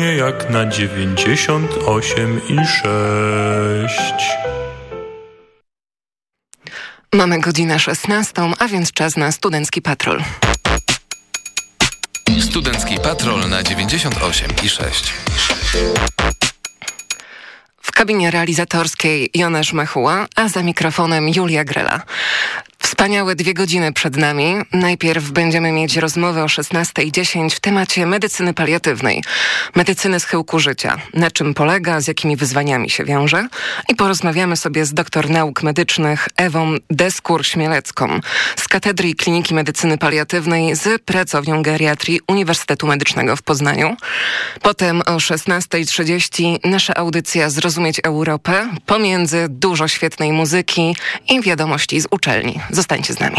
zupełnie jak na 98 i 6. Mamy godzinę 16, a więc czas na Studencki Patrol. Studencki Patrol na 98 i 6. W kabinie realizatorskiej Jonasz Mechuła, a za mikrofonem Julia Grela. Wspaniałe dwie godziny przed nami. Najpierw będziemy mieć rozmowę o 16.10 w temacie medycyny paliatywnej, medycyny schyłku życia, na czym polega, z jakimi wyzwaniami się wiąże i porozmawiamy sobie z doktor nauk medycznych Ewą Deskur-Śmielecką z Katedry Kliniki Medycyny Paliatywnej z pracownią geriatrii Uniwersytetu Medycznego w Poznaniu. Potem o 16.30 nasza audycja Zrozumieć Europę, pomiędzy dużo świetnej muzyki i wiadomości z uczelni. Zostańcie z nami.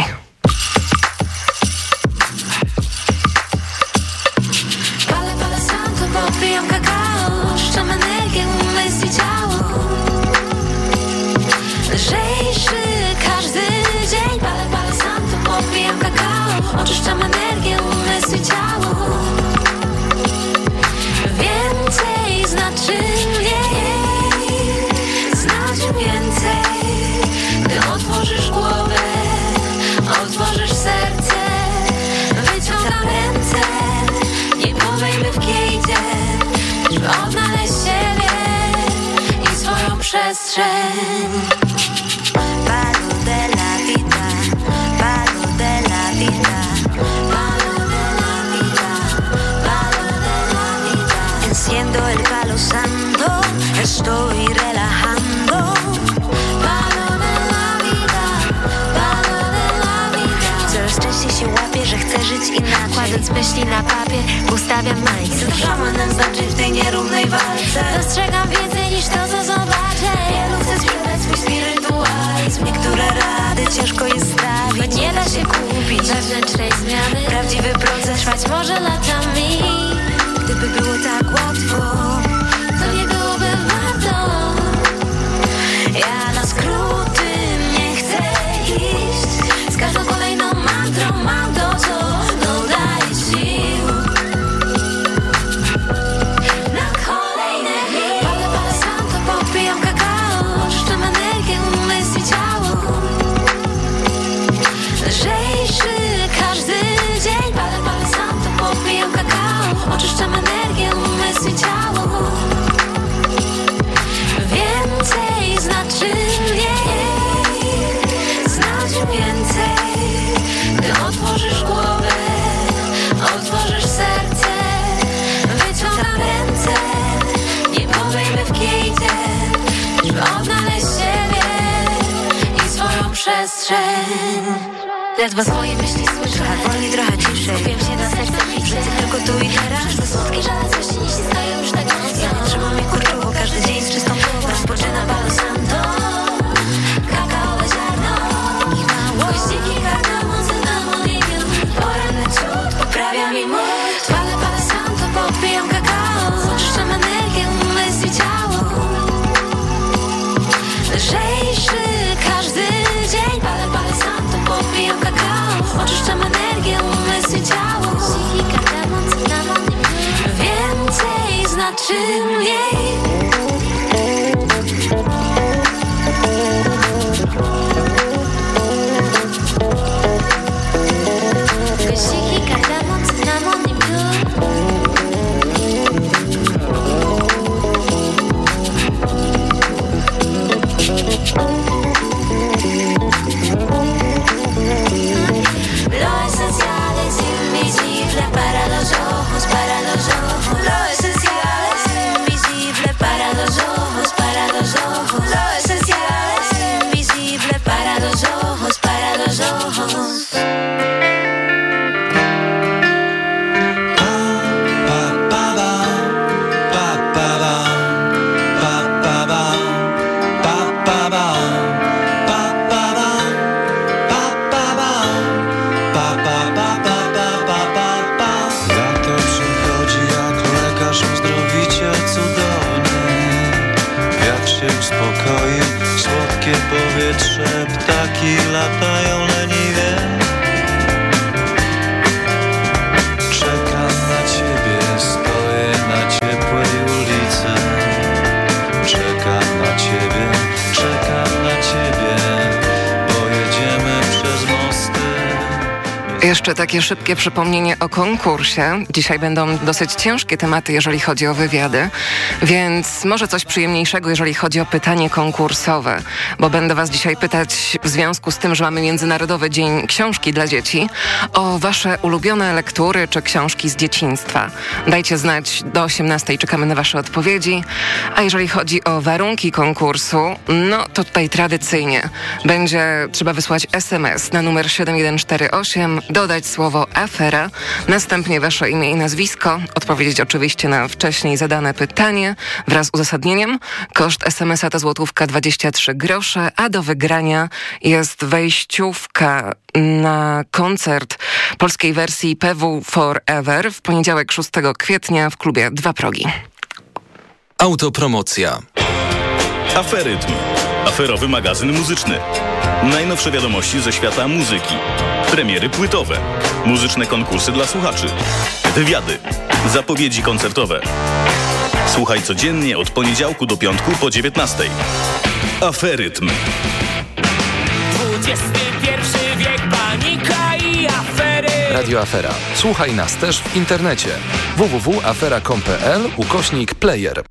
Przestrzeń de la vida Palo de la vida Palo de la vida Palo de la vida. Enciendo el palo santo Estoy relajando Kładąc myśli na papier, ustawiam mindset szamanem znaczy w tej nierównej walce. Dostrzegam więcej niż to, co zobaczę. Wielu chce sprzedać swój spirytualizm Niektóre rady ciężko jest Bo stawić nie da się kupić wewnętrznej zmiany. Prawdziwy proces Trwać może latami Gdyby było tak łatwo To nie byłoby przestrzeń Ledwo swoje myśli słyszę. Wolniej, trochę ciszej. Skupiam się na serce Życie. Tylko tu i teraz. Coś się Więcej znaczy mniej Jeszcze takie szybkie przypomnienie o konkursie. Dzisiaj będą dosyć ciężkie tematy, jeżeli chodzi o wywiady, więc może coś przyjemniejszego, jeżeli chodzi o pytanie konkursowe, bo będę Was dzisiaj pytać w związku z tym, że mamy Międzynarodowy Dzień Książki dla Dzieci, o Wasze ulubione lektury czy książki z dzieciństwa. Dajcie znać do 18, czekamy na Wasze odpowiedzi. A jeżeli chodzi o warunki konkursu, no to tutaj tradycyjnie będzie trzeba wysłać SMS na numer 7148 dodać słowo afera, następnie wasze imię i nazwisko, odpowiedzieć oczywiście na wcześniej zadane pytanie wraz z uzasadnieniem. Koszt SMS-a to złotówka 23 grosze, a do wygrania jest wejściówka na koncert polskiej wersji PW Forever w poniedziałek 6 kwietnia w klubie Dwa Progi. Autopromocja. Aferytm. Aferowy magazyn muzyczny. Najnowsze wiadomości ze świata muzyki. Premiery płytowe. Muzyczne konkursy dla słuchaczy. Wywiady. Zapowiedzi koncertowe. Słuchaj codziennie od poniedziałku do piątku po 19. Aferytm. XXI wiek. Radio Afera. Słuchaj nas też w internecie. www.afera.com.pl ukośnik player.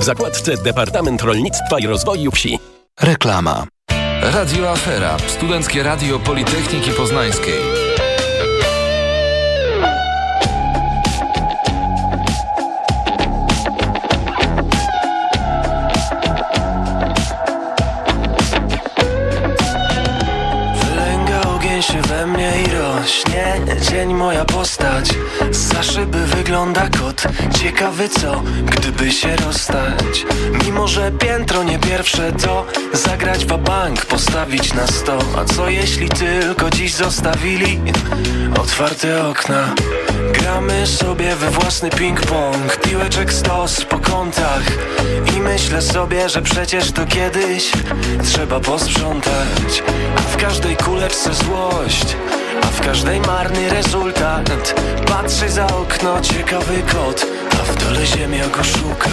w zakładce Departament Rolnictwa i Rozwoju Wsi. Reklama. Radio Afera. Studenckie Radio Politechniki Poznańskiej. Się we mnie i rośnie Dzień moja postać. Za szyby wygląda kot. Ciekawy co, gdyby się rozstać. Mimo, że piętro nie pierwsze to Zagrać bank, postawić na sto. A co jeśli tylko dziś zostawili Otwarte okna? Gramy sobie we własny ping-pong. Piłeczek stos po kątach. I myślę sobie, że przecież to kiedyś Trzeba posprzątać. A w każdej kuleczce złość Każdej marny rezultat. Patrzy za okno ciekawy kot A w dole ziemia go szuka.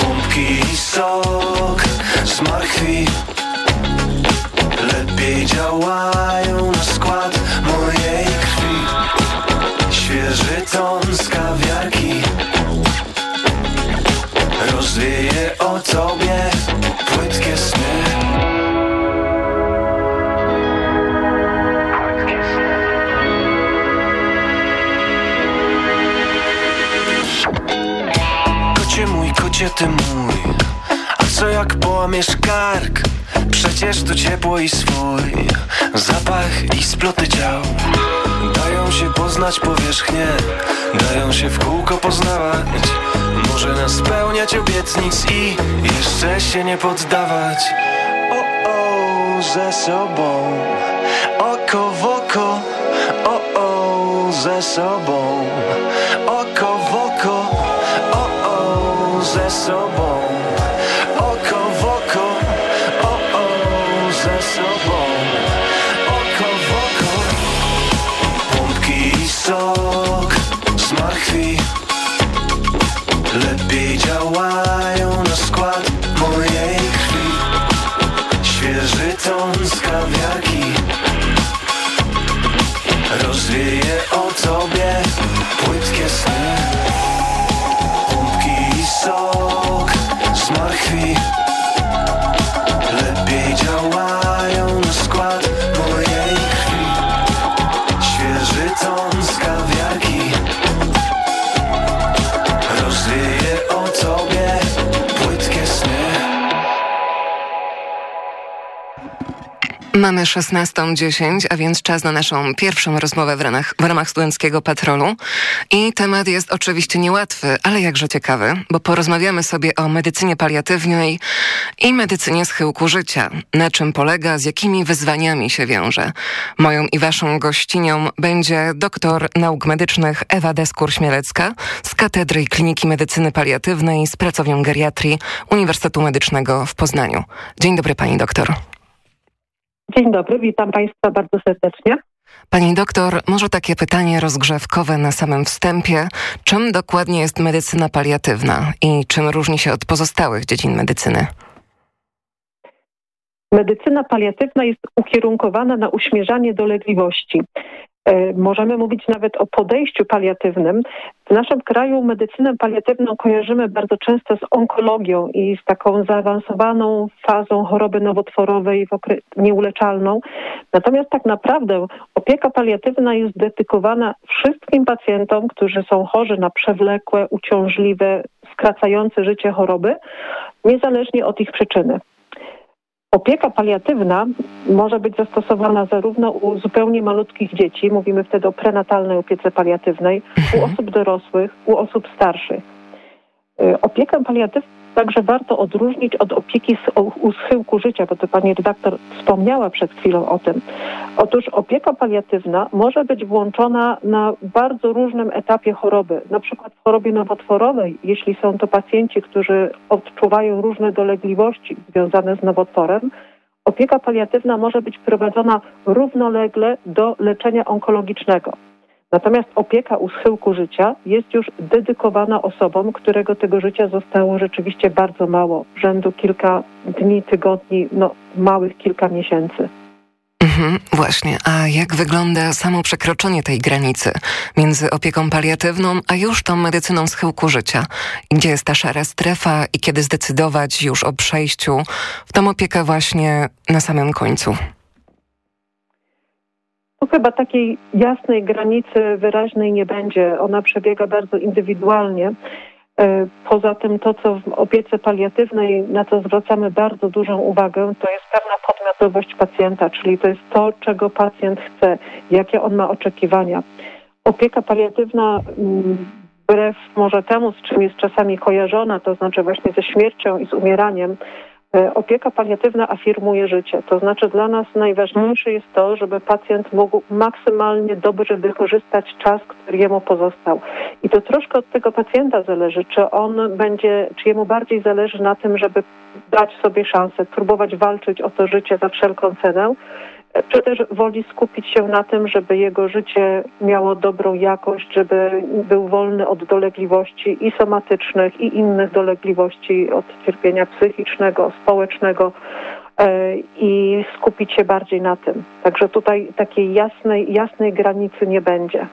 Pompki i sok z marchwi Lepiej działają na skład mojej krwi. Świeży ton z kawiarki. Rozwieje o tobie płytkie sny Kocie ty mój? A co jak połamiesz kark? Przecież to ciepło i swój Zapach i sploty ciał. Dają się poznać powierzchnie Dają się w kółko poznawać. Może nas spełniać obietnic i Jeszcze się nie poddawać. O, o, ze sobą. Oko w oko. O, o, ze sobą Rozwieje Mamy 16.10, a więc czas na naszą pierwszą rozmowę w ramach, w ramach studenckiego patrolu. I temat jest oczywiście niełatwy, ale jakże ciekawy, bo porozmawiamy sobie o medycynie paliatywnej i medycynie schyłku życia. Na czym polega, z jakimi wyzwaniami się wiąże. Moją i waszą gościnią będzie doktor nauk medycznych Ewa Deskur-Śmielecka z Katedry Kliniki Medycyny Paliatywnej z pracownią geriatrii Uniwersytetu Medycznego w Poznaniu. Dzień dobry pani doktor. Dzień dobry, witam Państwa bardzo serdecznie. Pani doktor, może takie pytanie rozgrzewkowe na samym wstępie. Czym dokładnie jest medycyna paliatywna i czym różni się od pozostałych dziedzin medycyny? Medycyna paliatywna jest ukierunkowana na uśmierzanie dolegliwości. E, możemy mówić nawet o podejściu paliatywnym. W naszym kraju medycynę paliatywną kojarzymy bardzo często z onkologią i z taką zaawansowaną fazą choroby nowotworowej nieuleczalną. Natomiast tak naprawdę opieka paliatywna jest dedykowana wszystkim pacjentom, którzy są chorzy na przewlekłe, uciążliwe, skracające życie choroby, niezależnie od ich przyczyny. Opieka paliatywna może być zastosowana zarówno u zupełnie malutkich dzieci, mówimy wtedy o prenatalnej opiece paliatywnej, u mhm. osób dorosłych, u osób starszych. Y, opiekę paliatywną także warto odróżnić od opieki u schyłku życia, bo to pani redaktor wspomniała przed chwilą o tym. Otóż opieka paliatywna może być włączona na bardzo różnym etapie choroby. Na przykład w chorobie nowotworowej, jeśli są to pacjenci, którzy odczuwają różne dolegliwości związane z nowotworem, opieka paliatywna może być prowadzona równolegle do leczenia onkologicznego. Natomiast opieka u schyłku życia jest już dedykowana osobom, którego tego życia zostało rzeczywiście bardzo mało, rzędu kilka dni, tygodni, no małych kilka miesięcy. Mhm, właśnie. A jak wygląda samo przekroczenie tej granicy między opieką paliatywną, a już tą medycyną schyłku życia? Gdzie jest ta szara strefa i kiedy zdecydować już o przejściu w tą opiekę właśnie na samym końcu? Tu chyba takiej jasnej granicy wyraźnej nie będzie. Ona przebiega bardzo indywidualnie. E, poza tym to, co w opiece paliatywnej, na co zwracamy bardzo dużą uwagę, to jest pewna podmiotowość pacjenta, czyli to jest to, czego pacjent chce, jakie on ma oczekiwania. Opieka paliatywna mm, wbrew może temu, z czym jest czasami kojarzona, to znaczy właśnie ze śmiercią i z umieraniem, opieka paliatywna afirmuje życie. To znaczy dla nas najważniejsze jest to, żeby pacjent mógł maksymalnie dobrze wykorzystać czas, który jemu pozostał. I to troszkę od tego pacjenta zależy, czy on będzie, czy jemu bardziej zależy na tym, żeby dać sobie szansę, próbować walczyć o to życie za wszelką cenę, czy też woli skupić się na tym, żeby jego życie miało dobrą jakość, żeby był wolny od dolegliwości i somatycznych, i innych dolegliwości, od cierpienia psychicznego, społecznego e, i skupić się bardziej na tym. Także tutaj takiej jasnej, jasnej granicy nie będzie.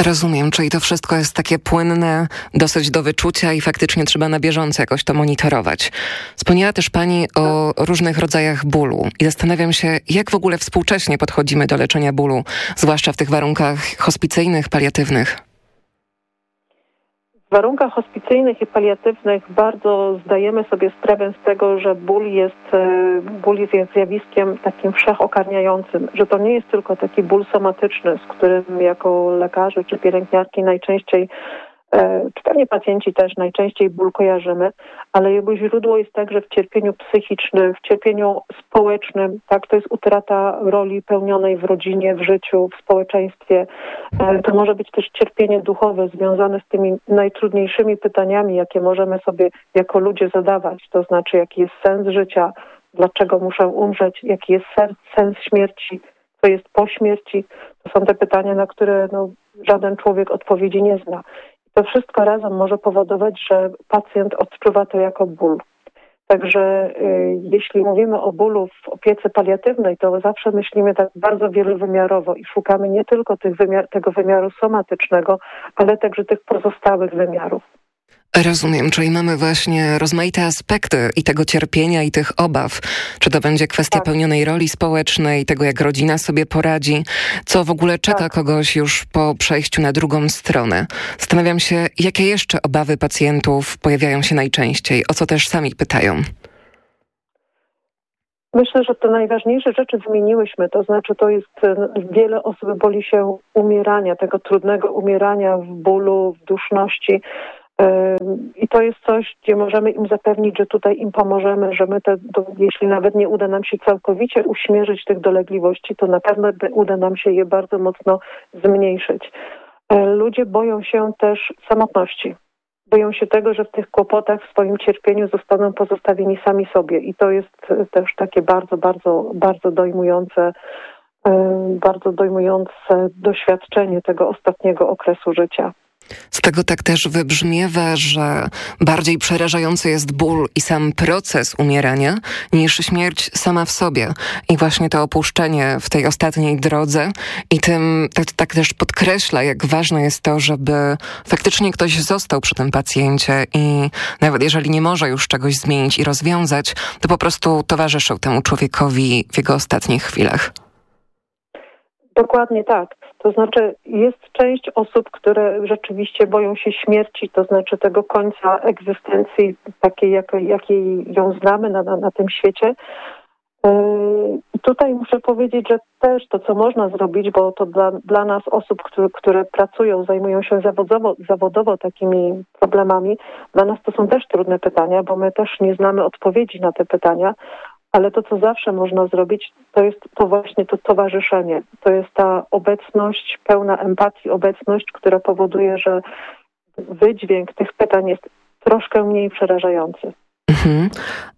Rozumiem, czyli to wszystko jest takie płynne, dosyć do wyczucia i faktycznie trzeba na bieżąco jakoś to monitorować. Wspomniała też Pani o różnych rodzajach bólu i zastanawiam się, jak w ogóle współcześnie podchodzimy do leczenia bólu, zwłaszcza w tych warunkach hospicyjnych, paliatywnych warunkach hospicyjnych i paliatywnych bardzo zdajemy sobie sprawę z tego, że ból jest, e, ból jest zjawiskiem takim wszechokarniającym, że to nie jest tylko taki ból somatyczny, z którym jako lekarze czy pielęgniarki najczęściej czy pewnie pacjenci też najczęściej ból kojarzymy, ale jego źródło jest także w cierpieniu psychicznym, w cierpieniu społecznym. Tak, to jest utrata roli pełnionej w rodzinie, w życiu, w społeczeństwie. E, to może być też cierpienie duchowe związane z tymi najtrudniejszymi pytaniami, jakie możemy sobie jako ludzie zadawać. To znaczy, jaki jest sens życia, dlaczego muszę umrzeć, jaki jest sens śmierci, co jest po śmierci. To są te pytania, na które no, żaden człowiek odpowiedzi nie zna. To wszystko razem może powodować, że pacjent odczuwa to jako ból. Także y, jeśli mówimy o bólu w opiece paliatywnej, to zawsze myślimy tak bardzo wielowymiarowo i szukamy nie tylko wymiar, tego wymiaru somatycznego, ale także tych pozostałych wymiarów. Rozumiem, czyli mamy właśnie rozmaite aspekty i tego cierpienia, i tych obaw. Czy to będzie kwestia tak. pełnionej roli społecznej, tego jak rodzina sobie poradzi, co w ogóle czeka tak. kogoś już po przejściu na drugą stronę. Zastanawiam się, jakie jeszcze obawy pacjentów pojawiają się najczęściej, o co też sami pytają. Myślę, że te najważniejsze rzeczy wymieniłyśmy, to znaczy to jest, e, wiele osób boli się umierania, tego trudnego umierania w bólu, w duszności. I to jest coś, gdzie możemy im zapewnić, że tutaj im pomożemy, że my, te, to, jeśli nawet nie uda nam się całkowicie uśmierzyć tych dolegliwości, to na pewno uda nam się je bardzo mocno zmniejszyć. E, ludzie boją się też samotności boją się tego, że w tych kłopotach, w swoim cierpieniu zostaną pozostawieni sami sobie. I to jest e, też takie bardzo, bardzo, bardzo dojmujące, e, bardzo dojmujące doświadczenie tego ostatniego okresu życia. Z tego tak też wybrzmiewa, że bardziej przerażający jest ból i sam proces umierania niż śmierć sama w sobie. I właśnie to opuszczenie w tej ostatniej drodze i tym tak, tak też podkreśla, jak ważne jest to, żeby faktycznie ktoś został przy tym pacjencie i nawet jeżeli nie może już czegoś zmienić i rozwiązać, to po prostu towarzyszył temu człowiekowi w jego ostatnich chwilach. Dokładnie tak. To znaczy jest część osób, które rzeczywiście boją się śmierci, to znaczy tego końca egzystencji takiej, jakiej, ją znamy na, na, na tym świecie. Yy, tutaj muszę powiedzieć, że też to, co można zrobić, bo to dla, dla nas osób, które, które pracują, zajmują się zawodowo, zawodowo takimi problemami, dla nas to są też trudne pytania, bo my też nie znamy odpowiedzi na te pytania, ale to, co zawsze można zrobić, to jest to właśnie to towarzyszenie. To jest ta obecność, pełna empatii, obecność, która powoduje, że wydźwięk tych pytań jest troszkę mniej przerażający. Mhm.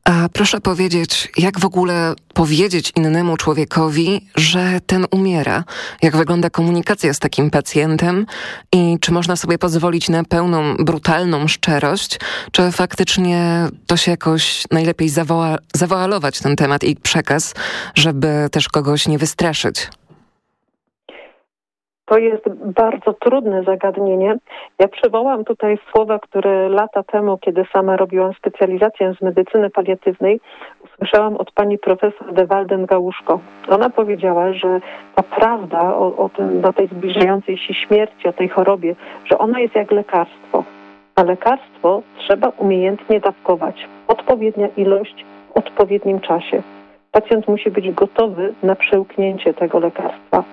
A proszę powiedzieć, jak w ogóle powiedzieć innemu człowiekowi, że ten umiera? Jak wygląda komunikacja z takim pacjentem i czy można sobie pozwolić na pełną, brutalną szczerość, czy faktycznie to się jakoś najlepiej zawoła, zawoalować ten temat i przekaz, żeby też kogoś nie wystraszyć? To jest bardzo trudne zagadnienie. Ja przywołam tutaj słowa, które lata temu, kiedy sama robiłam specjalizację z medycyny paliatywnej, usłyszałam od pani profesor de Walden-Gałuszko. Ona powiedziała, że ta prawda o, o, tym, o tej zbliżającej się śmierci, o tej chorobie, że ona jest jak lekarstwo. A lekarstwo trzeba umiejętnie dawkować. Odpowiednia ilość w odpowiednim czasie. Pacjent musi być gotowy na przełknięcie tego lekarstwa.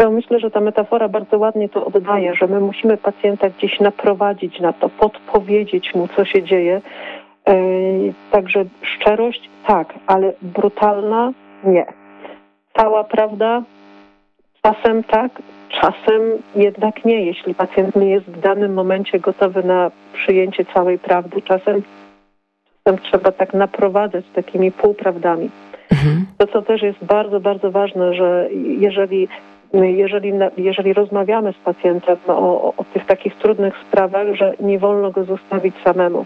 To myślę, że ta metafora bardzo ładnie to oddaje, że my musimy pacjenta gdzieś naprowadzić na to, podpowiedzieć mu, co się dzieje. E, także szczerość tak, ale brutalna nie. Cała prawda czasem tak, czasem jednak nie, jeśli pacjent nie jest w danym momencie gotowy na przyjęcie całej prawdy. Czasem, czasem trzeba tak naprowadzać takimi półprawdami. Mhm. To, co też jest bardzo, bardzo ważne, że jeżeli jeżeli, jeżeli rozmawiamy z pacjentem o, o tych takich trudnych sprawach, że nie wolno go zostawić samemu.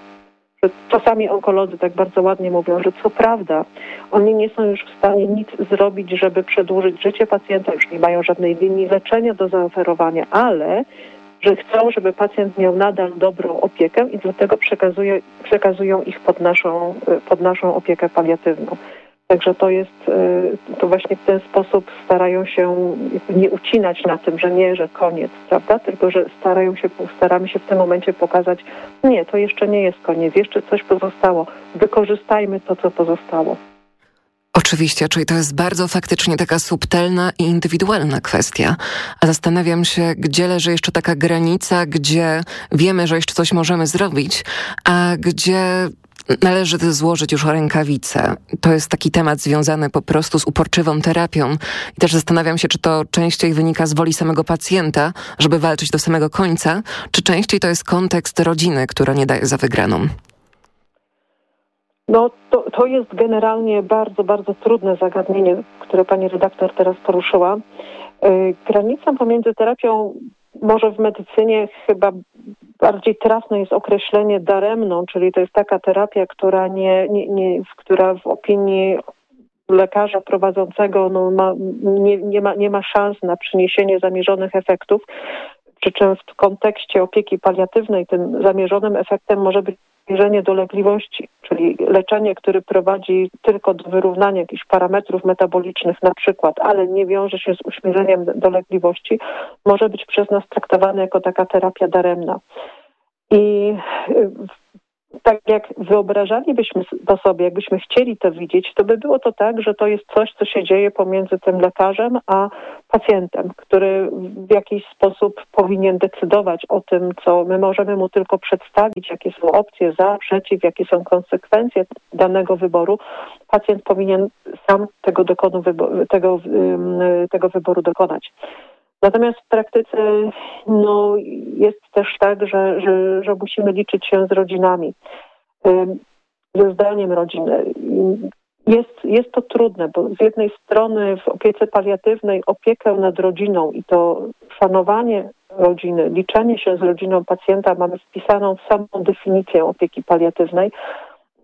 Czasami onkolodzy tak bardzo ładnie mówią, że co prawda oni nie są już w stanie nic zrobić, żeby przedłużyć życie pacjenta, już nie mają żadnej linii leczenia do zaoferowania, ale że chcą, żeby pacjent miał nadal dobrą opiekę i dlatego przekazują ich pod naszą, pod naszą opiekę paliatywną. Także to jest, y, to właśnie w ten sposób starają się nie ucinać na tym, że nie, że koniec, prawda? Tylko, że starają się, staramy się w tym momencie pokazać, nie, to jeszcze nie jest koniec, jeszcze coś pozostało. Wykorzystajmy to, co pozostało. Oczywiście, czyli to jest bardzo faktycznie taka subtelna i indywidualna kwestia. A zastanawiam się, gdzie leży jeszcze taka granica, gdzie wiemy, że jeszcze coś możemy zrobić, a gdzie należy złożyć już rękawice. To jest taki temat związany po prostu z uporczywą terapią. I też zastanawiam się, czy to częściej wynika z woli samego pacjenta, żeby walczyć do samego końca, czy częściej to jest kontekst rodziny, która nie daje za wygraną. No to, to jest generalnie bardzo, bardzo trudne zagadnienie, które pani redaktor teraz poruszyła. Yy, granica pomiędzy terapią może w medycynie chyba bardziej trafne jest określenie daremną, czyli to jest taka terapia, która, nie, nie, nie, która w opinii lekarza prowadzącego no, ma, nie, nie, ma, nie ma szans na przyniesienie zamierzonych efektów. Przy czym w kontekście opieki paliatywnej tym zamierzonym efektem może być zmierzenie dolegliwości, czyli leczenie, które prowadzi tylko do wyrównania jakichś parametrów metabolicznych na przykład, ale nie wiąże się z uśmierzeniem dolegliwości, może być przez nas traktowane jako taka terapia daremna. I tak jak wyobrażalibyśmy to sobie, jakbyśmy chcieli to widzieć, to by było to tak, że to jest coś, co się dzieje pomiędzy tym lekarzem a pacjentem, który w jakiś sposób powinien decydować o tym, co my możemy mu tylko przedstawić, jakie są opcje za, przeciw, jakie są konsekwencje danego wyboru. Pacjent powinien sam tego, dokonu, tego, tego wyboru dokonać. Natomiast w praktyce no, jest też tak, że, że, że musimy liczyć się z rodzinami, ze zdaniem rodziny. Jest, jest to trudne, bo z jednej strony w opiece paliatywnej opiekę nad rodziną i to szanowanie rodziny, liczenie się z rodziną pacjenta mamy wpisaną w samą definicję opieki paliatywnej,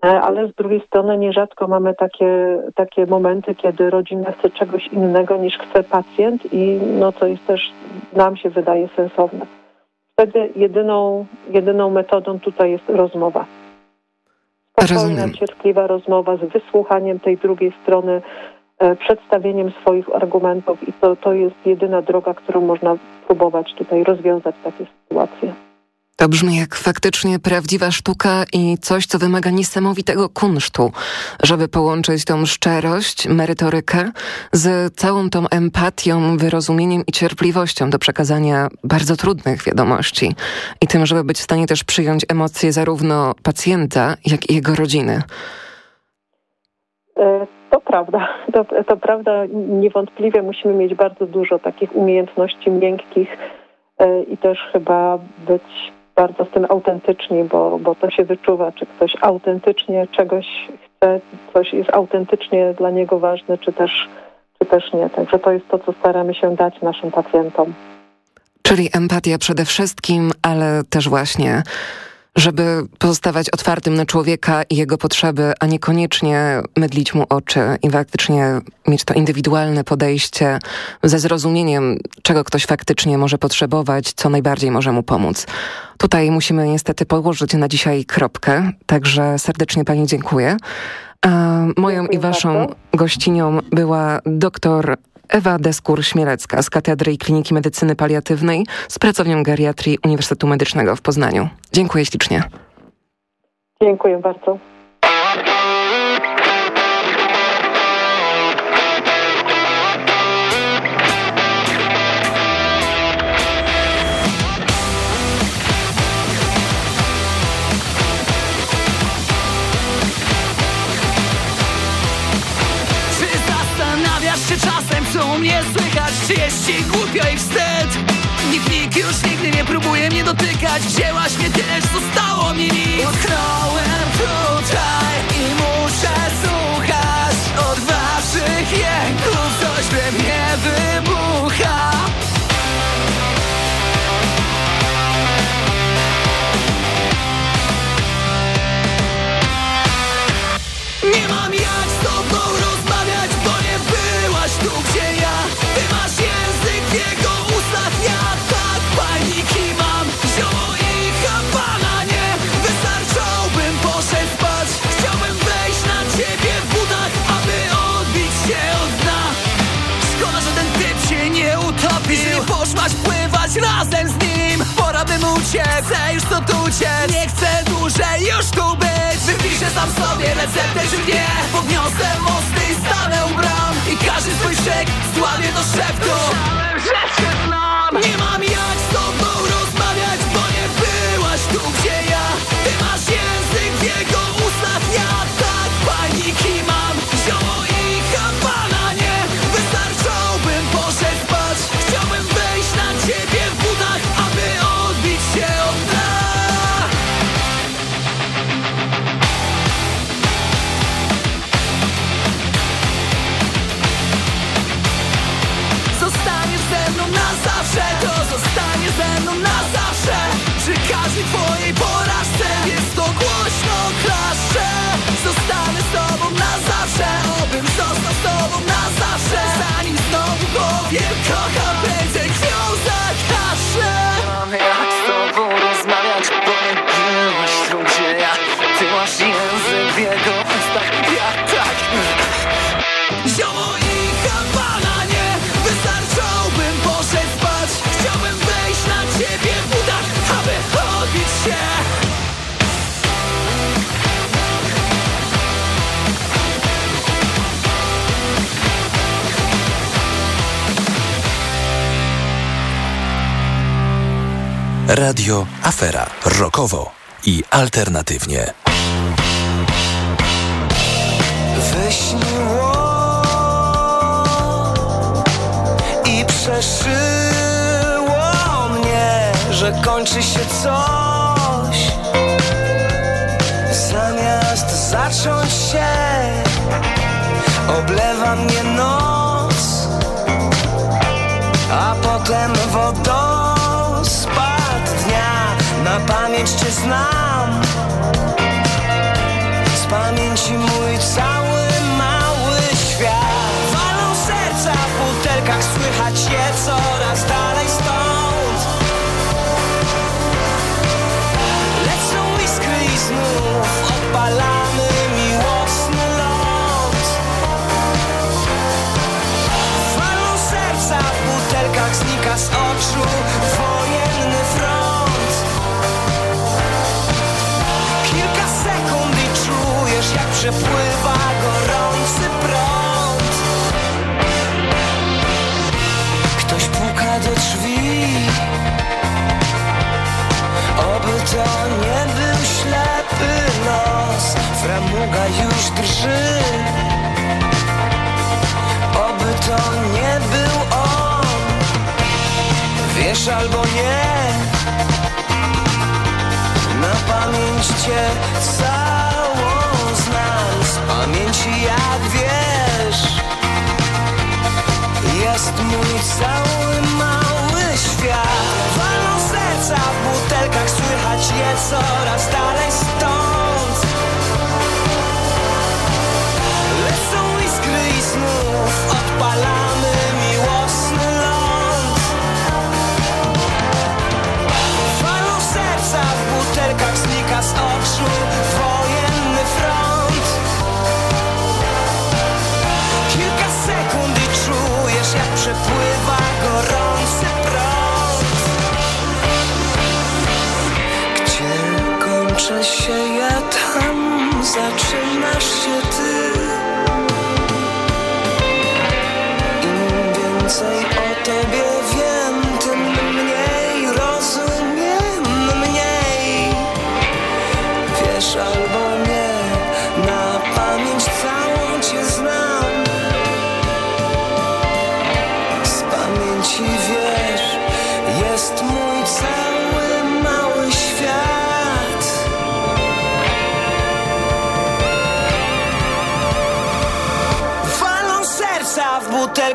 ale z drugiej strony nierzadko mamy takie, takie momenty, kiedy rodzina chce czegoś innego niż chce pacjent i no to jest też, nam się wydaje sensowne. Wtedy jedyną, jedyną metodą tutaj jest rozmowa. Spokojna, cierpliwa rozmowa z wysłuchaniem tej drugiej strony, e, przedstawieniem swoich argumentów i to, to jest jedyna droga, którą można próbować tutaj rozwiązać takie sytuacje. To brzmi jak faktycznie prawdziwa sztuka i coś, co wymaga niesamowitego kunsztu, żeby połączyć tą szczerość, merytorykę z całą tą empatią, wyrozumieniem i cierpliwością do przekazania bardzo trudnych wiadomości i tym, żeby być w stanie też przyjąć emocje zarówno pacjenta, jak i jego rodziny. E, to prawda, to, to prawda. Niewątpliwie musimy mieć bardzo dużo takich umiejętności miękkich e, i też chyba być bardzo z tym autentyczni, bo, bo to się wyczuwa, czy ktoś autentycznie czegoś chce, coś jest autentycznie dla niego ważne, czy też, czy też nie. Także to jest to, co staramy się dać naszym pacjentom. Czyli empatia przede wszystkim, ale też właśnie żeby pozostawać otwartym na człowieka i jego potrzeby, a niekoniecznie mydlić mu oczy i faktycznie mieć to indywidualne podejście ze zrozumieniem, czego ktoś faktycznie może potrzebować, co najbardziej może mu pomóc. Tutaj musimy niestety położyć na dzisiaj kropkę, także serdecznie Pani dziękuję. A moją Dziękuję i Waszą bardzo. gościnią była doktor Ewa Deskur-Śmielecka z Katedry i Kliniki Medycyny Paliatywnej z pracownią geriatrii Uniwersytetu Medycznego w Poznaniu. Dziękuję ślicznie. Dziękuję bardzo. Czy jest ci głupio i wstyd. Nikt, nikt już nigdy nie próbuje mnie dotykać. Wzięłaś mnie też, zostało mi nic. Utknąłem tutaj i muszę słuchać Od waszych jęków. Coś we mnie wybucha. Nie mam jak uciec, chcę już stąd uciec. Nie chcę dłużej już tu być. Wypiszę sam sobie receptę czy nie? Podniosę mosty i stanę u bram. I każdy swój szyk zdławię do szeptu. Nie mam Radio Afera. Rokowo i alternatywnie. Wyśniło i przeszyło mnie, że kończy się coś Zamiast zacząć się Oblewa mnie noc A potem dnia Pamięć cię znam. Z pamięci mój cały przepływa gorący prąd. Ktoś puka do drzwi. Oby to nie był ślepy nos Framuga już drży. Oby to nie był on. Wiesz albo nie. Na pamięć cię całą Jest mój cały mały świat. Walą serca w butelkach Słychać je coraz dalej stąd zaczynasz się ty. Im więcej o tobie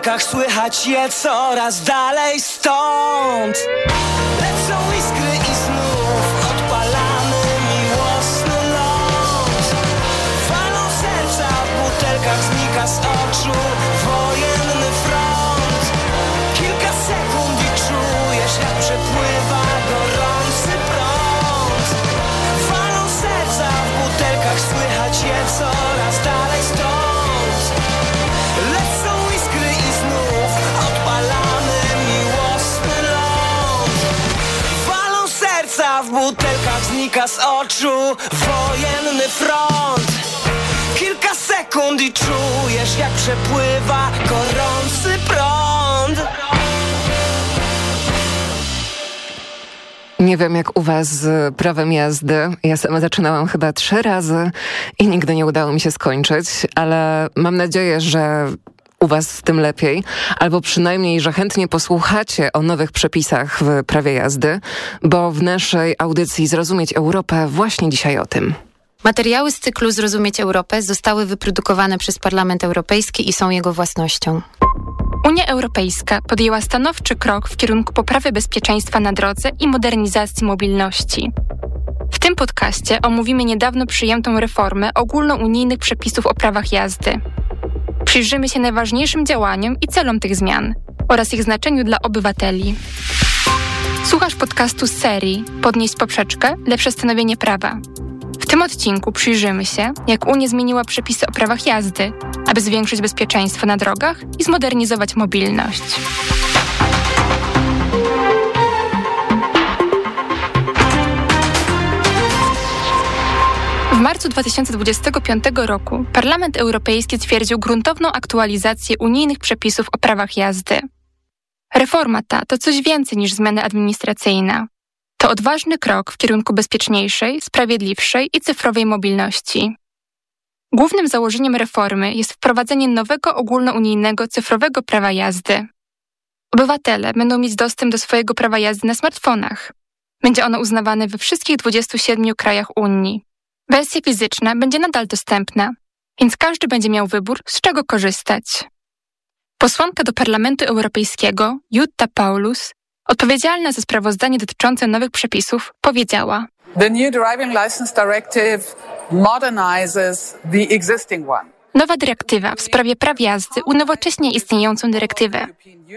butelkach słychać je coraz dalej stąd z oczu wojenny front Kilka sekund i czujesz jak przepływa gorący prąd Nie wiem jak u was z prawem jazdy. Ja sama zaczynałam chyba trzy razy i nigdy nie udało mi się skończyć, ale mam nadzieję, że u was z tym lepiej, albo przynajmniej, że chętnie posłuchacie o nowych przepisach w prawie jazdy, bo w naszej audycji Zrozumieć Europę właśnie dzisiaj o tym. Materiały z cyklu Zrozumieć Europę zostały wyprodukowane przez Parlament Europejski i są jego własnością. Unia Europejska podjęła stanowczy krok w kierunku poprawy bezpieczeństwa na drodze i modernizacji mobilności. W tym podcaście omówimy niedawno przyjętą reformę ogólnounijnych przepisów o prawach jazdy. Przyjrzymy się najważniejszym działaniom i celom tych zmian oraz ich znaczeniu dla obywateli. Słuchasz podcastu z serii Podnieść poprzeczkę – lepsze stanowienie prawa. W tym odcinku przyjrzymy się, jak Unia zmieniła przepisy o prawach jazdy, aby zwiększyć bezpieczeństwo na drogach i zmodernizować mobilność. Marcu 2025 roku Parlament Europejski stwierdził gruntowną aktualizację unijnych przepisów o prawach jazdy. Reforma ta to coś więcej niż zmiana administracyjna. To odważny krok w kierunku bezpieczniejszej, sprawiedliwszej i cyfrowej mobilności. Głównym założeniem reformy jest wprowadzenie nowego ogólnounijnego cyfrowego prawa jazdy. Obywatele będą mieć dostęp do swojego prawa jazdy na smartfonach. Będzie ono uznawane we wszystkich 27 krajach Unii. Wersja fizyczna będzie nadal dostępna, więc każdy będzie miał wybór, z czego korzystać. Posłanka do Parlamentu Europejskiego, Jutta Paulus, odpowiedzialna za sprawozdanie dotyczące nowych przepisów, powiedziała: The new driving license directive modernizes the existing one. Nowa dyrektywa w sprawie praw jazdy unowocześnia istniejącą dyrektywę.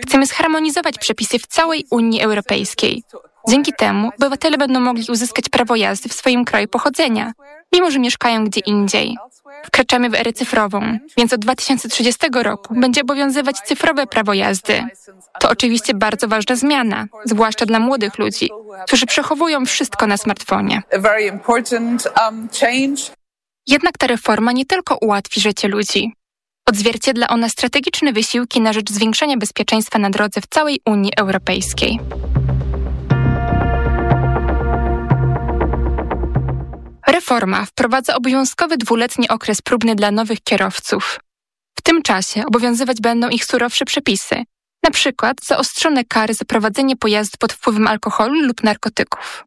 Chcemy zharmonizować przepisy w całej Unii Europejskiej. Dzięki temu obywatele będą mogli uzyskać prawo jazdy w swoim kraju pochodzenia, mimo że mieszkają gdzie indziej. Wkraczamy w erę cyfrową, więc od 2030 roku będzie obowiązywać cyfrowe prawo jazdy. To oczywiście bardzo ważna zmiana, zwłaszcza dla młodych ludzi, którzy przechowują wszystko na smartfonie. Jednak ta reforma nie tylko ułatwi życie ludzi. Odzwierciedla ona strategiczne wysiłki na rzecz zwiększenia bezpieczeństwa na drodze w całej Unii Europejskiej. Reforma wprowadza obowiązkowy dwuletni okres próbny dla nowych kierowców. W tym czasie obowiązywać będą ich surowsze przepisy, na przykład zaostrzone kary za prowadzenie pojazdu pod wpływem alkoholu lub narkotyków.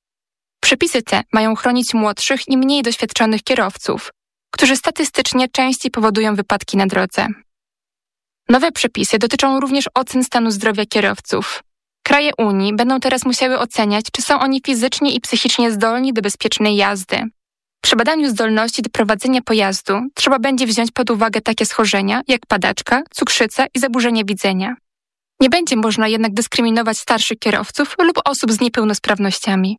Przepisy te mają chronić młodszych i mniej doświadczonych kierowców, którzy statystycznie częściej powodują wypadki na drodze. Nowe przepisy dotyczą również ocen stanu zdrowia kierowców. Kraje Unii będą teraz musiały oceniać, czy są oni fizycznie i psychicznie zdolni do bezpiecznej jazdy. Przy badaniu zdolności do prowadzenia pojazdu trzeba będzie wziąć pod uwagę takie schorzenia jak padaczka, cukrzyca i zaburzenie widzenia. Nie będzie można jednak dyskryminować starszych kierowców lub osób z niepełnosprawnościami.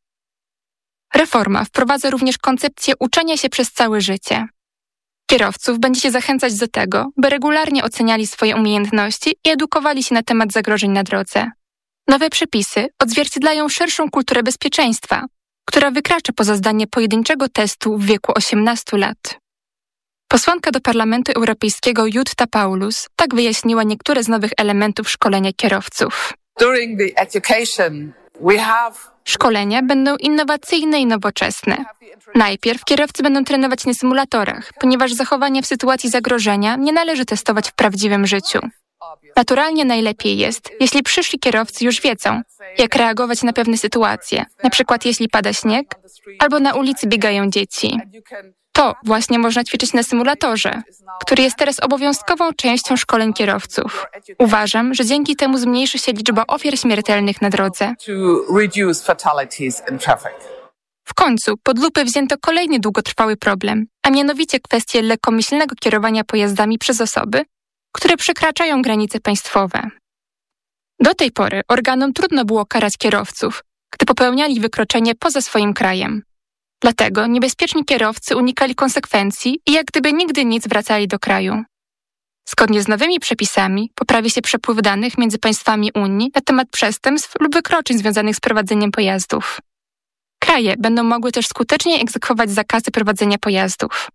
Reforma wprowadza również koncepcję uczenia się przez całe życie. Kierowców będzie się zachęcać do tego, by regularnie oceniali swoje umiejętności i edukowali się na temat zagrożeń na drodze. Nowe przepisy odzwierciedlają szerszą kulturę bezpieczeństwa, która wykracza poza zdanie pojedynczego testu w wieku 18 lat. Posłanka do Parlamentu Europejskiego Jutta Paulus tak wyjaśniła niektóre z nowych elementów szkolenia kierowców. Szkolenia będą innowacyjne i nowoczesne. Najpierw kierowcy będą trenować na symulatorach, ponieważ zachowania w sytuacji zagrożenia nie należy testować w prawdziwym życiu. Naturalnie najlepiej jest, jeśli przyszli kierowcy już wiedzą, jak reagować na pewne sytuacje, na przykład jeśli pada śnieg albo na ulicy biegają dzieci. To właśnie można ćwiczyć na symulatorze, który jest teraz obowiązkową częścią szkoleń kierowców. Uważam, że dzięki temu zmniejszy się liczba ofiar śmiertelnych na drodze. W końcu pod lupę wzięto kolejny długotrwały problem, a mianowicie kwestię lekkomyślnego kierowania pojazdami przez osoby, które przekraczają granice państwowe. Do tej pory organom trudno było karać kierowców, gdy popełniali wykroczenie poza swoim krajem. Dlatego niebezpieczni kierowcy unikali konsekwencji i jak gdyby nigdy nic wracali do kraju. Zgodnie z nowymi przepisami poprawi się przepływ danych między państwami Unii na temat przestępstw lub wykroczeń związanych z prowadzeniem pojazdów. Kraje będą mogły też skutecznie egzekwować zakazy prowadzenia pojazdów.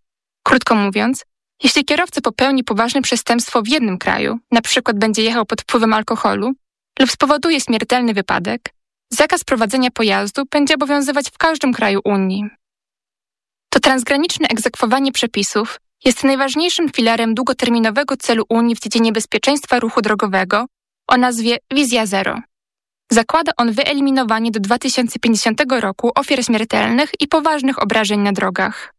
Krótko mówiąc, jeśli kierowca popełni poważne przestępstwo w jednym kraju, na przykład będzie jechał pod wpływem alkoholu lub spowoduje śmiertelny wypadek, zakaz prowadzenia pojazdu będzie obowiązywać w każdym kraju Unii. To transgraniczne egzekwowanie przepisów jest najważniejszym filarem długoterminowego celu Unii w dziedzinie bezpieczeństwa ruchu drogowego o nazwie Wizja Zero. Zakłada on wyeliminowanie do 2050 roku ofiar śmiertelnych i poważnych obrażeń na drogach.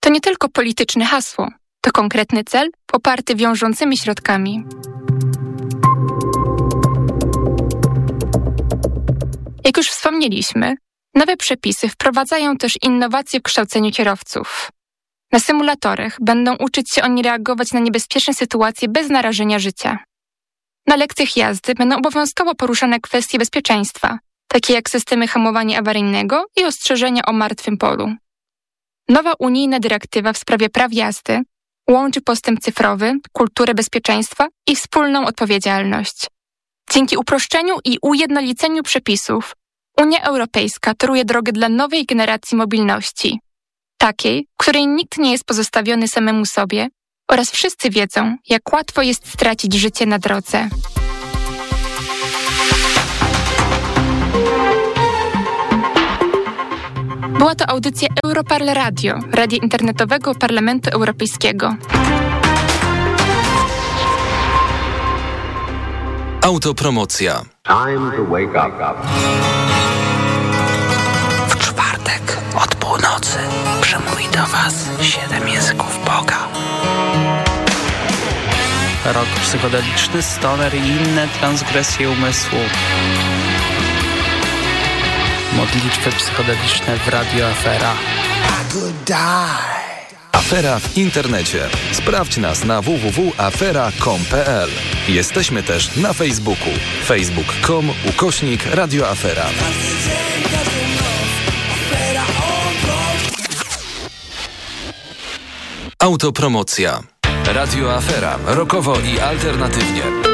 To nie tylko polityczne hasło, to konkretny cel poparty wiążącymi środkami. Wspomnieliśmy, nowe przepisy wprowadzają też innowacje w kształceniu kierowców. Na symulatorach będą uczyć się oni reagować na niebezpieczne sytuacje bez narażenia życia. Na lekcjach jazdy będą obowiązkowo poruszane kwestie bezpieczeństwa, takie jak systemy hamowania awaryjnego i ostrzeżenia o martwym polu. Nowa unijna dyrektywa w sprawie praw jazdy łączy postęp cyfrowy, kulturę bezpieczeństwa i wspólną odpowiedzialność. Dzięki uproszczeniu i ujednoliceniu przepisów Unia Europejska toruje drogę dla nowej generacji mobilności. Takiej, której nikt nie jest pozostawiony samemu sobie oraz wszyscy wiedzą, jak łatwo jest stracić życie na drodze. Była to audycja Europarl Radio, radia internetowego Parlamentu Europejskiego. Autopromocja. Time to wake up. W czwartek od północy przemówi do Was siedem języków Boga. Rok psychodeliczny, stoner i inne transgresje umysłu. Modlitwy psychodeliczne w Radio Afera. I could die. Afera w internecie. Sprawdź nas na www.afera.com.pl. Jesteśmy też na Facebooku. facebook.com ukośnik radioafera. Autopromocja. Radio Afera. Rokowo i alternatywnie.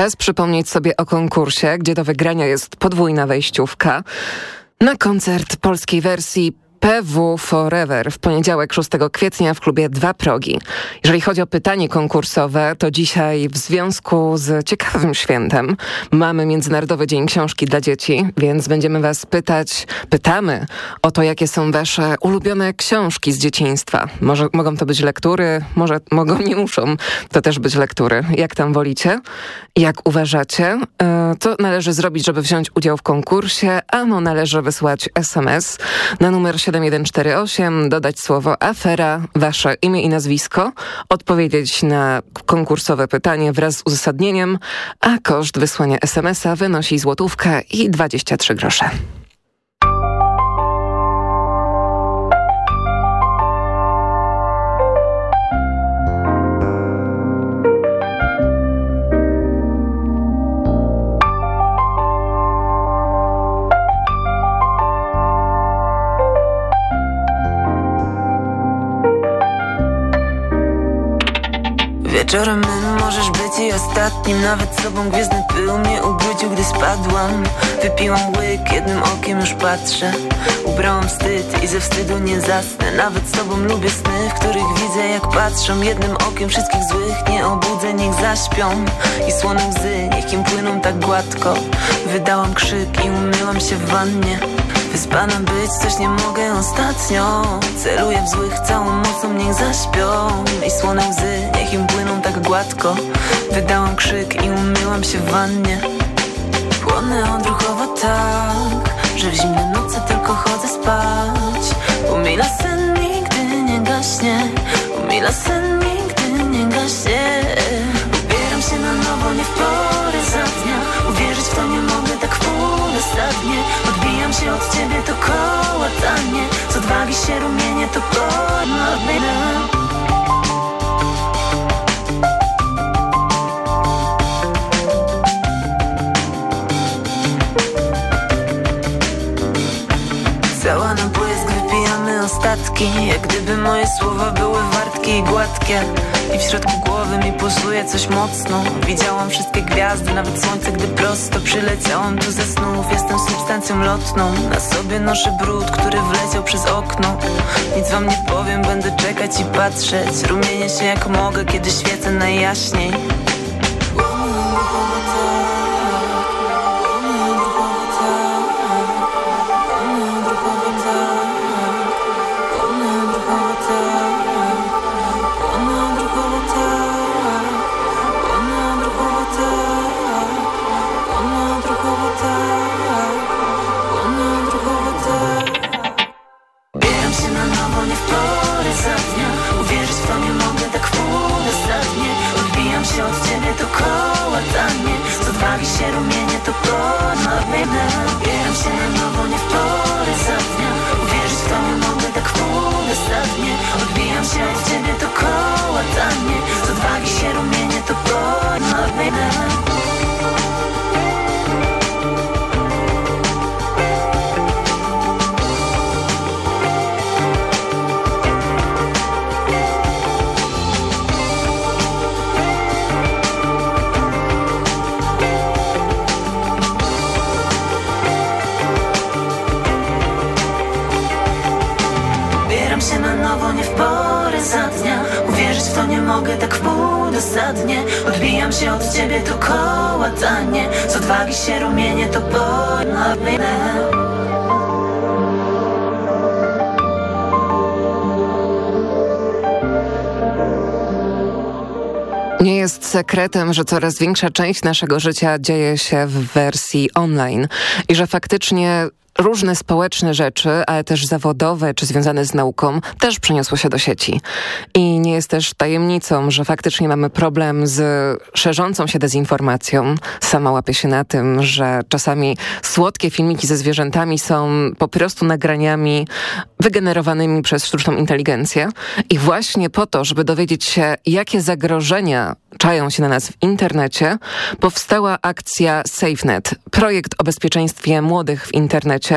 Czas przypomnieć sobie o konkursie, gdzie do wygrania jest podwójna wejściówka. Na koncert polskiej wersji PW Forever w poniedziałek 6 kwietnia w klubie Dwa Progi. Jeżeli chodzi o pytanie konkursowe, to dzisiaj w związku z ciekawym świętem mamy Międzynarodowy Dzień Książki dla Dzieci, więc będziemy was pytać, pytamy o to, jakie są wasze ulubione książki z dzieciństwa. Może mogą to być lektury, może mogą, nie muszą to też być lektury. Jak tam wolicie? Jak uważacie? E, co należy zrobić, żeby wziąć udział w konkursie? Ano należy wysłać SMS na numer 7148, dodać słowo afera, wasze imię i nazwisko, odpowiedzieć na konkursowe pytanie wraz z uzasadnieniem, a koszt wysłania SMS-a wynosi złotówkę i 23 grosze. Wieczorem możesz być i ostatnim. Nawet sobą gwiezdny pył mnie ubrudził, gdy spadłam. Wypiłam łyk, jednym okiem już patrzę. Ubrałam wstyd i ze wstydu nie zasnę. Nawet z tobą lubię sny, w których widzę jak patrzą. Jednym okiem wszystkich złych nie obudzę, niech zaśpią. I słone łzy, niech im płyną tak gładko. Wydałam krzyk i umyłam się w wannie. Wyspana być, coś nie mogę ostatnio. Celuję w złych całą mocą, niech zaśpią. I słone łzy, niech im płyną gładko. Wydałam krzyk i umyłam się w wannie. Płonę odruchowo tak Że w zimne noce tylko chodzę spać. Umila sen nigdy nie gaśnie. Umila sen nigdy nie gaśnie. Ubieram się na nowo, nie w porę za dnia. Uwierzyć w to nie mogę tak w dosadnie Odbijam się od ciebie, to kołatanie Z odwagi się rumienie, to ponowne Jak gdyby moje słowa były wartkie i gładkie. I w środku głowy mi pulsuje coś mocno. Widziałam wszystkie gwiazdy, nawet słońce, gdy prosto przyleciałam tu ze snów. Jestem substancją lotną. Na sobie noszę brud, który wleciał przez okno. Nic wam nie powiem, będę czekać i patrzeć. Rumienię się jak mogę, kiedy świecę najjaśniej sekretem, że coraz większa część naszego życia dzieje się w wersji online i że faktycznie różne społeczne rzeczy, ale też zawodowe czy związane z nauką też przeniosły się do sieci. I nie jest też tajemnicą, że faktycznie mamy problem z szerzącą się dezinformacją. Sama łapię się na tym, że czasami słodkie filmiki ze zwierzętami są po prostu nagraniami wygenerowanymi przez sztuczną inteligencję. I właśnie po to, żeby dowiedzieć się, jakie zagrożenia czają się na nas w internecie, powstała akcja SafeNet, projekt o bezpieczeństwie młodych w internecie,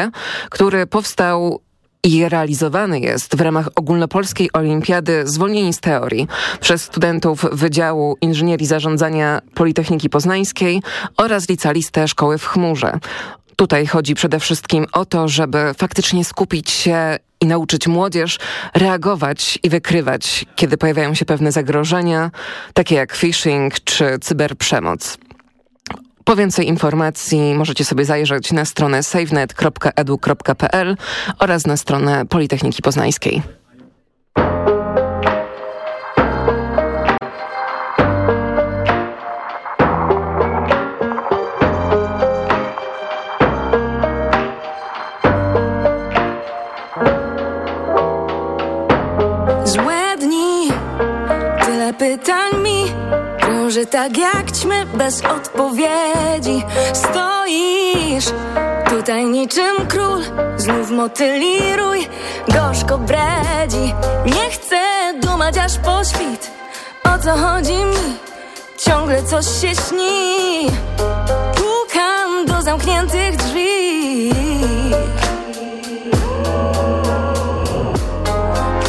który powstał i realizowany jest w ramach ogólnopolskiej olimpiady Zwolnieni z teorii przez studentów Wydziału Inżynierii Zarządzania Politechniki Poznańskiej oraz licealistę Szkoły w Chmurze. Tutaj chodzi przede wszystkim o to, żeby faktycznie skupić się i nauczyć młodzież reagować i wykrywać, kiedy pojawiają się pewne zagrożenia, takie jak phishing czy cyberprzemoc. Po więcej informacji możecie sobie zajrzeć na stronę savenet.edu.pl oraz na stronę Politechniki Poznańskiej. Tak jak ćmy bez odpowiedzi Stoisz. Tutaj niczym król Znów motyli rój, gorzko bredzi. Nie chcę dumać aż po świt O co chodzi mi? Ciągle coś się śni. Pukam do zamkniętych drzwi.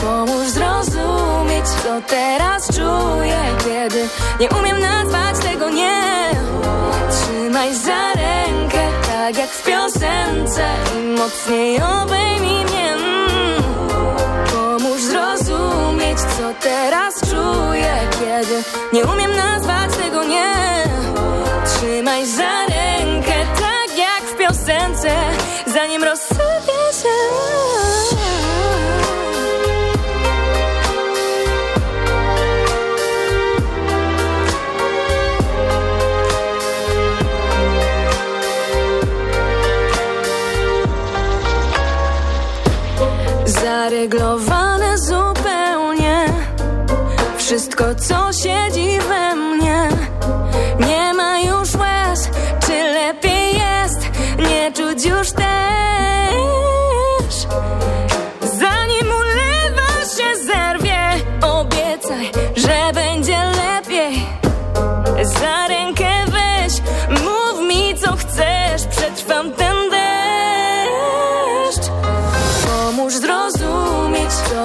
Pomóż zrozumieć, co teraz nie umiem nazwać tego nie. Trzymaj za rękę, tak jak w piosence. I mocniej obejmij mnie. Pomóż zrozumieć, co teraz czuję Kiedy nie umiem nazwać tego nie. Trzymaj za rękę, tak jak w piosence. Zanim rozsypie Zareglowane zupełnie Wszystko co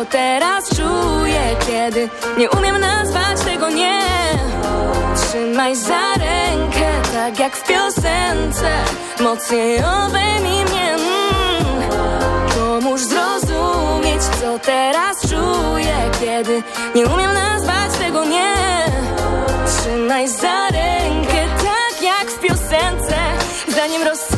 teraz czuję Kiedy nie umiem nazwać tego nie. Trzymaj za rękę, tak jak w piosence. Mocniej obejmij mnie mm. Pomóż zrozumieć, co teraz czuję Kiedy nie umiem nazwać tego nie. Trzymaj za rękę, tak jak w piosence. Zanim rozsypie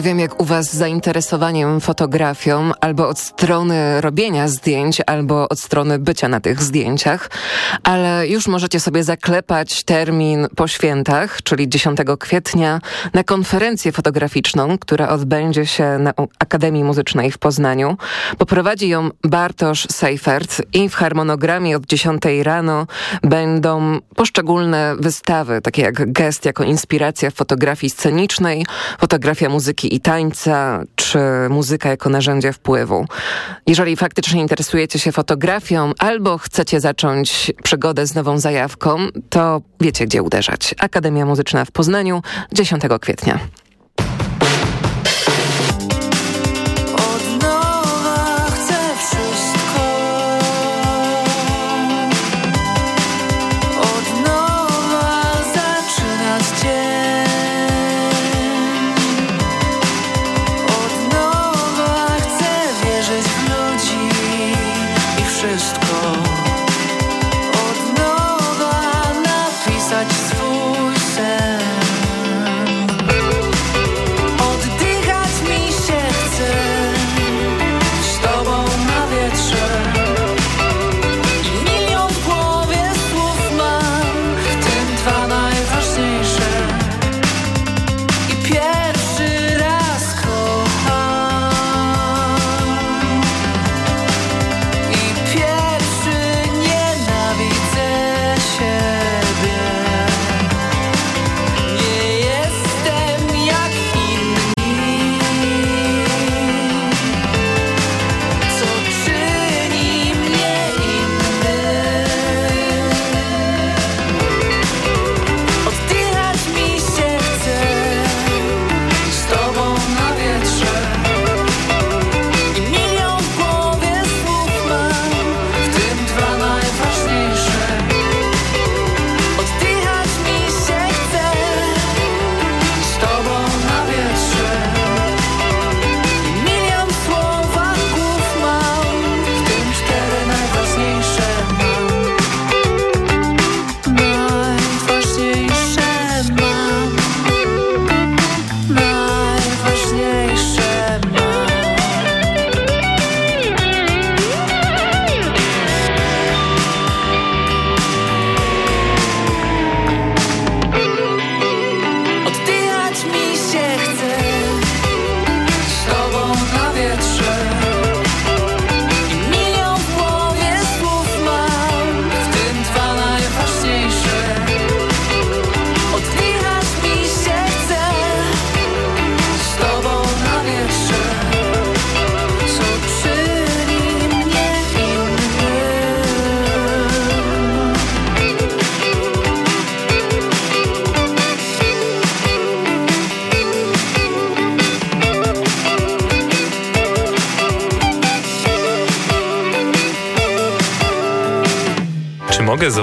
Nie wiem jak u was z zainteresowaniem fotografią, albo od strony robienia zdjęć, albo od strony bycia na tych zdjęciach, ale już możecie sobie zaklepać termin po świętach, czyli 10 kwietnia, na konferencję fotograficzną, która odbędzie się na Akademii Muzycznej w Poznaniu. Poprowadzi ją Bartosz Seifert i w harmonogramie od 10 rano będą poszczególne wystawy, takie jak gest jako inspiracja w fotografii scenicznej, fotografia muzyki i tańca, czy muzyka jako narzędzie wpływu. Jeżeli faktycznie interesujecie się fotografią albo chcecie zacząć przygodę z nową zajawką, to wiecie gdzie uderzać. Akademia Muzyczna w Poznaniu 10 kwietnia.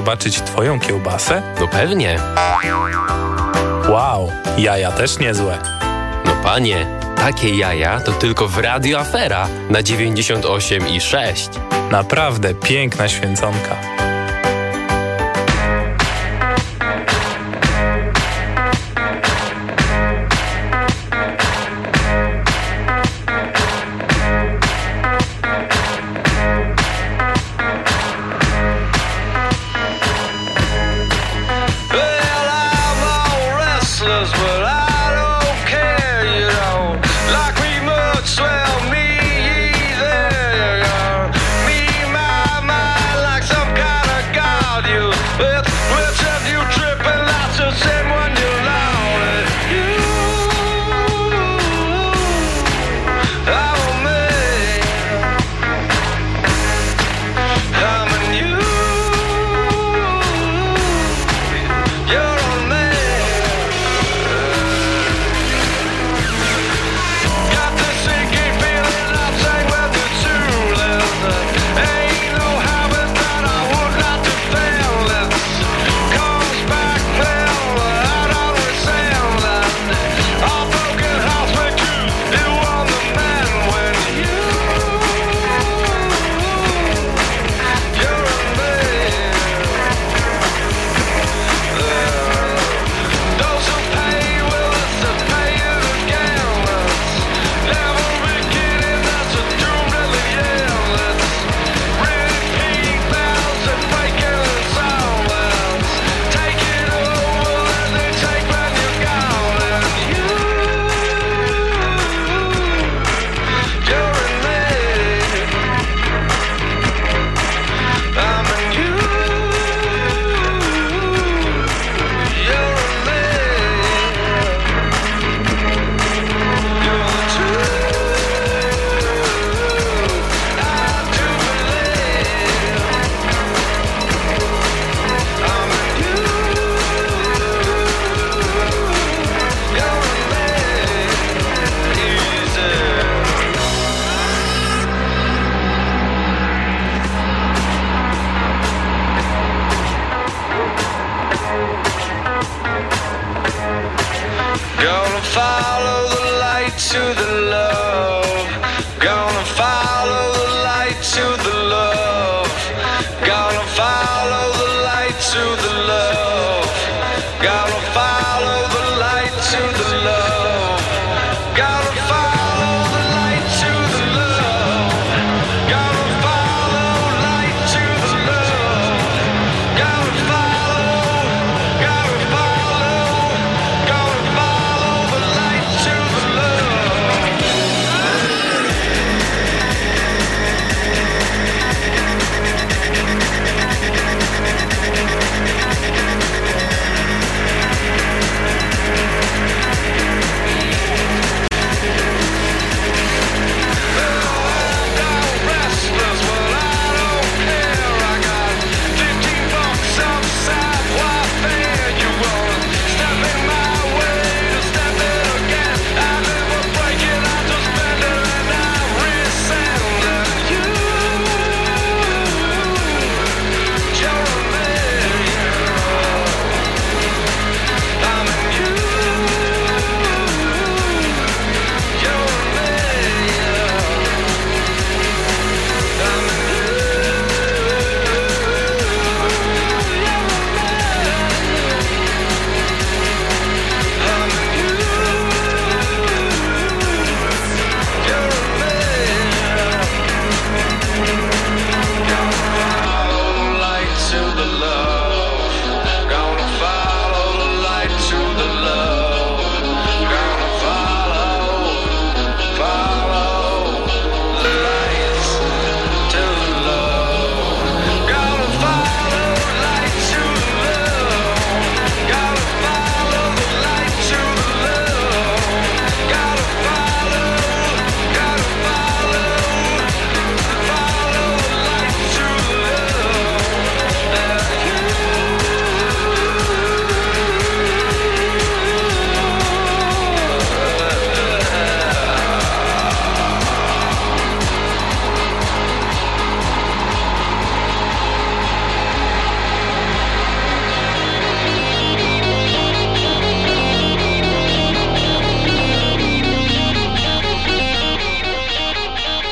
zobaczyć twoją kiełbasę? No pewnie. Wow, jaja też niezłe. No panie, takie jaja to tylko w Radio Afera na 98 i Naprawdę piękna święconka. to the love.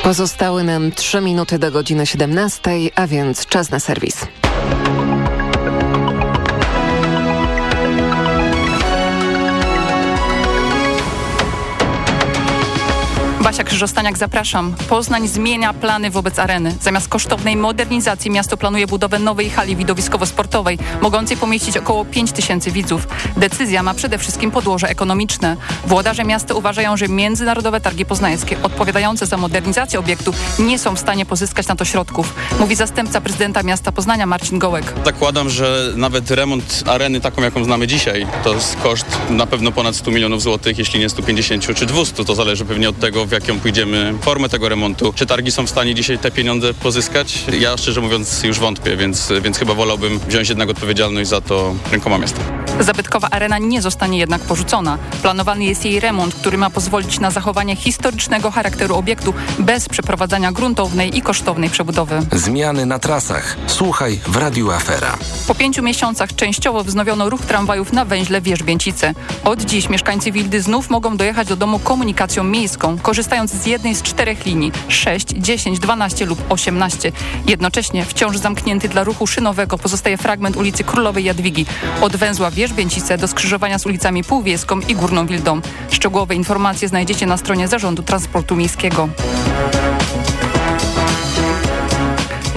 Pozostały nam 3 minuty do godziny 17, a więc czas na serwis. Basia Krzyżostaniak, zapraszam. Poznań zmienia plany wobec areny. Zamiast kosztownej modernizacji miasto planuje budowę nowej hali widowiskowo-sportowej, mogącej pomieścić około 5 tysięcy widzów. Decyzja ma przede wszystkim podłoże ekonomiczne. Włodarze miasta uważają, że międzynarodowe targi poznańskie odpowiadające za modernizację obiektu nie są w stanie pozyskać na to środków, mówi zastępca prezydenta miasta Poznania Marcin Gołek. Zakładam, że nawet remont areny taką, jaką znamy dzisiaj, to jest koszt na pewno ponad 100 milionów złotych, jeśli nie 150 czy 200. To zależy pewnie od tego, w jaką pójdziemy formę tego remontu. Czy targi są w stanie dzisiaj te pieniądze pozyskać? Ja szczerze mówiąc już wątpię, więc, więc chyba wolałbym wziąć jednak odpowiedzialność za to rękoma miasta. Zabytkowa arena nie zostanie jednak porzucona. Planowany jest jej remont, który ma pozwolić na zachowanie historycznego charakteru obiektu bez przeprowadzania gruntownej i kosztownej przebudowy. Zmiany na trasach. Słuchaj w Radiu Afera. Po pięciu miesiącach częściowo wznowiono ruch tramwajów na węźle Wierzbięcice. Od dziś mieszkańcy Wildy znów mogą dojechać do domu komunikacją miejską, korzystając z jednej z czterech linii 6, 10, 12 lub 18. Jednocześnie wciąż zamknięty dla ruchu szynowego pozostaje fragment ulicy Królowej Jadwigi od węzła Wierzbięcice do skrzyżowania z ulicami Półwieską i Górną Wildą. Szczegółowe informacje znajdziecie na stronie Zarządu Transportu Miejskiego.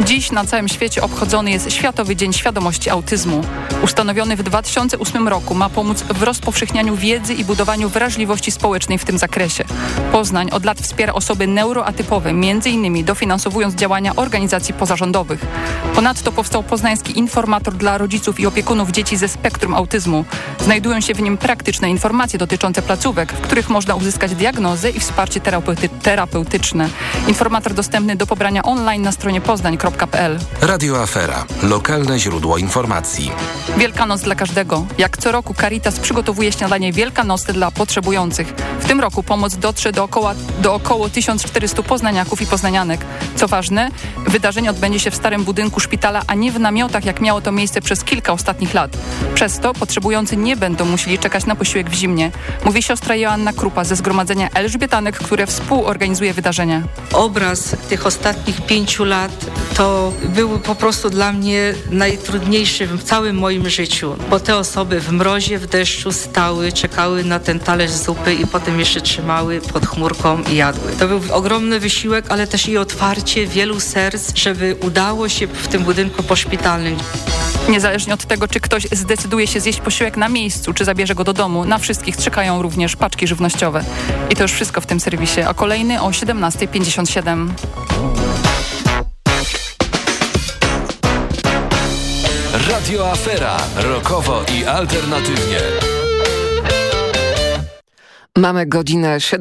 Dziś na całym świecie obchodzony jest Światowy Dzień Świadomości Autyzmu. Ustanowiony w 2008 roku ma pomóc w rozpowszechnianiu wiedzy i budowaniu wrażliwości społecznej w tym zakresie. Poznań od lat wspiera osoby neuroatypowe, m.in. dofinansowując działania organizacji pozarządowych. Ponadto powstał poznański informator dla rodziców i opiekunów dzieci ze spektrum autyzmu. Znajdują się w nim praktyczne informacje dotyczące placówek, w których można uzyskać diagnozę i wsparcie terapeuty terapeutyczne. Informator dostępny do pobrania online na stronie poznań.pl Radio Afera. Lokalne źródło informacji. Wielkanoc dla każdego. Jak co roku Caritas przygotowuje śniadanie wielkanocne dla potrzebujących. W tym roku pomoc dotrze do około, do około 1400 poznaniaków i poznanianek. Co ważne, wydarzenie odbędzie się w starym budynku szpitala, a nie w namiotach, jak miało to miejsce przez kilka ostatnich lat. Przez to potrzebujący nie będą musieli czekać na posiłek w zimnie. Mówi siostra Joanna Krupa ze Zgromadzenia Elżbietanek, które współorganizuje wydarzenie. Obraz tych ostatnich pięciu lat to był po prostu dla mnie najtrudniejszy w całym moim życiu, bo te osoby w mrozie, w deszczu stały, czekały na ten talerz zupy i potem jeszcze trzymały pod chmurką i jadły. To był ogromny wysiłek, ale też i otwarcie wielu serc, żeby udało się w tym budynku poszpitalnym. Niezależnie od tego, czy ktoś zdecyduje się zjeść posiłek na miejscu, czy zabierze go do domu, na wszystkich czekają również paczki żywnościowe. I to już wszystko w tym serwisie, a kolejny o 17.57. Radio Afera. Rokowo i alternatywnie. Mamy godzinę